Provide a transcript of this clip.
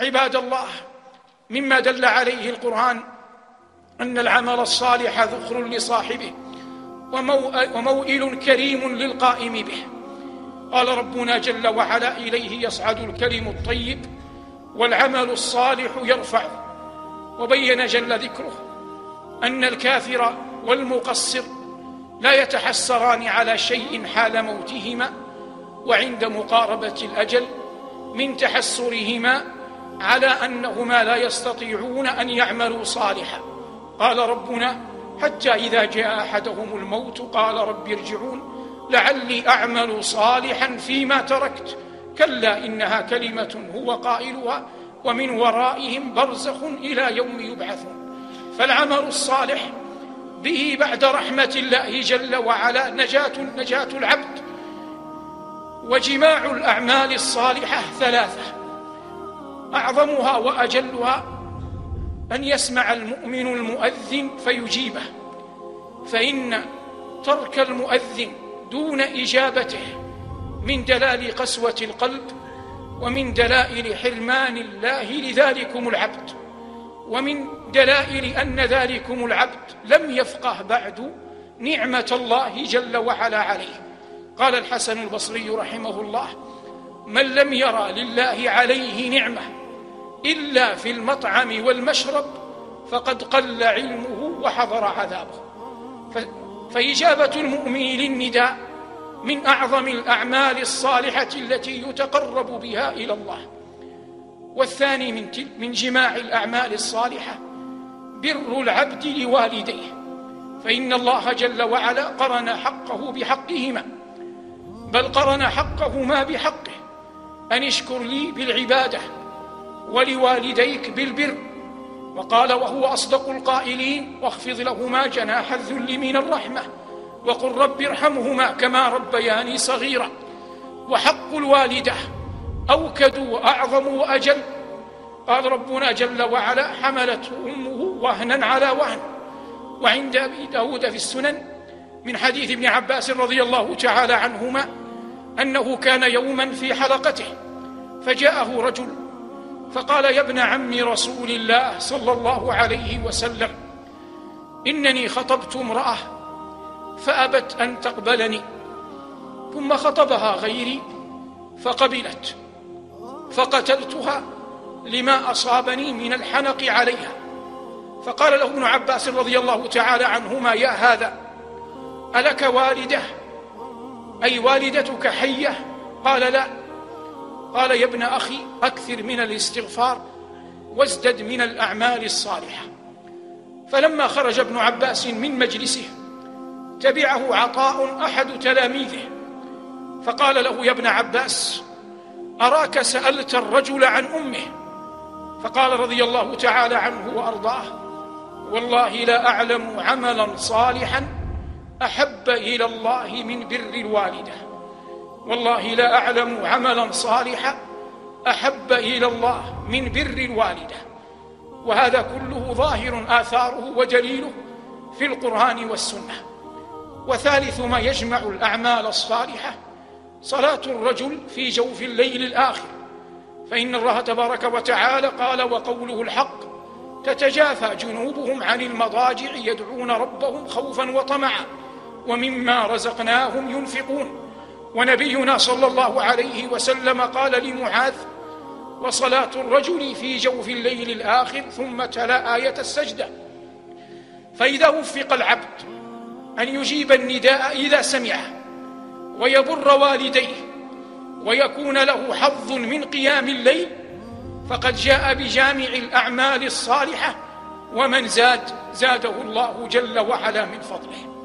عباد الله مما دل عليه القرآن أن العمل الصالح ذخر لصاحبه وموئل كريم للقائم به. قال ربنا جل وعلا إليه يصعد الكلم الطيب والعمل الصالح يرفعه وبين جل ذكره أن الكافر والمقصر لا يتحسران على شيء حال موتهما وعند مقاربة الأجل من تحسرهما على أنهما لا يستطيعون أن يعملوا صالحا. قال ربنا حتى إذا جاء أحدهم الموت قال رب ارجعون لعلي أعمل صالحا فيما تركت. كلا إنها كلمة هو قائلها ومن ورائهم برزخ إلى يوم يبعثون. فالعمل الصالح به بعد رحمة الله جل وعلا نجاة نجاة العبد. وجماع الأعمال الصالحة ثلاثة. أعظمها وأجلها أن يسمع المؤمن المؤذن فيجيبه فإن ترك المؤذن دون إجابته من دلال قسوة القلب ومن دلائل حرمان الله لذلكم العبد ومن دلائل أن ذلكم العبد لم يفقه بعد نعمة الله جل وعلا عليه. قال الحسن البصري رحمه الله من لم يرى لله عليه نعمة إلا في المطعم والمشرب فقد قل علمه وحضر عذابه. فإجابة المؤمن للنداء من أعظم الأعمال الصالحة التي يتقرب بها إلى الله. والثاني من, من جماع الأعمال الصالحة بر العبد لوالديه. فإن الله جل وعلا قرن حقه بحقهما بل قرن حقهما بحقه. أن اشكر لي بالعبادة ولوالديك بالبر. وقال وهو أصدق القائلين واخفض لهما جناح الذل من الرحمة وقل رب ارحمهما كما ربياني صغيرا. وحق الوالدة أوكد وأعظم وأجل. قال ربنا جل وعلا حملته أمه وهنا على وهن. وعند أبي داود في السنن من حديث ابن عباس رضي الله تعالى عنهما أنه كان يوما في حلقته فجاءه رجل فقال يا ابن عم رسول الله صلى الله عليه وسلم إنني خطبت امرأة فأبت أن تقبلني ثم خطبها غيري فقبلت فقتلتها لما أصابني من الحنق عليها. فقال له ابن عباس رضي الله تعالى عنهما يا هذا ألك والدة أي والدتك حية؟ قال لا. قال يا ابن أخي أكثر من الاستغفار وازدد من الأعمال الصالحة. فلما خرج ابن عباس من مجلسه تبعه عطاء أحد تلاميذه. فقال له يا ابن عباس أراك سألت الرجل عن أمه؟ فقال رضي الله تعالى عنه وأرضاه والله لا أعلم عملا صالحا أحب إلى الله من بر الوالدة. والله لا أعلم عملا صالحا. أحب إلى الله من بر الوالدة. وهذا كله ظاهر آثاره ودليله في القرآن والسنة. وثالث ما يجمع الأعمال الصالحة صلاة الرجل في جوف الليل الآخر. فإن الله تبارك وتعالى قال وقوله الحق تتجافى جنوبهم عن المضاجع يدعون ربهم خوفا وطمعا. ومما رزقناهم ينفقون. ونبينا صلى الله عليه وسلم قال لمعاذ وصلاة الرجل في جوف الليل الآخر ثم تلا آية السجدة. فإذا وفق العبد أن يجيب النداء إذا سمعه ويبر والديه ويكون له حظ من قيام الليل فقد جاء بجامع الأعمال الصالحة ومن زاد زاده الله جل وعلا من فضله.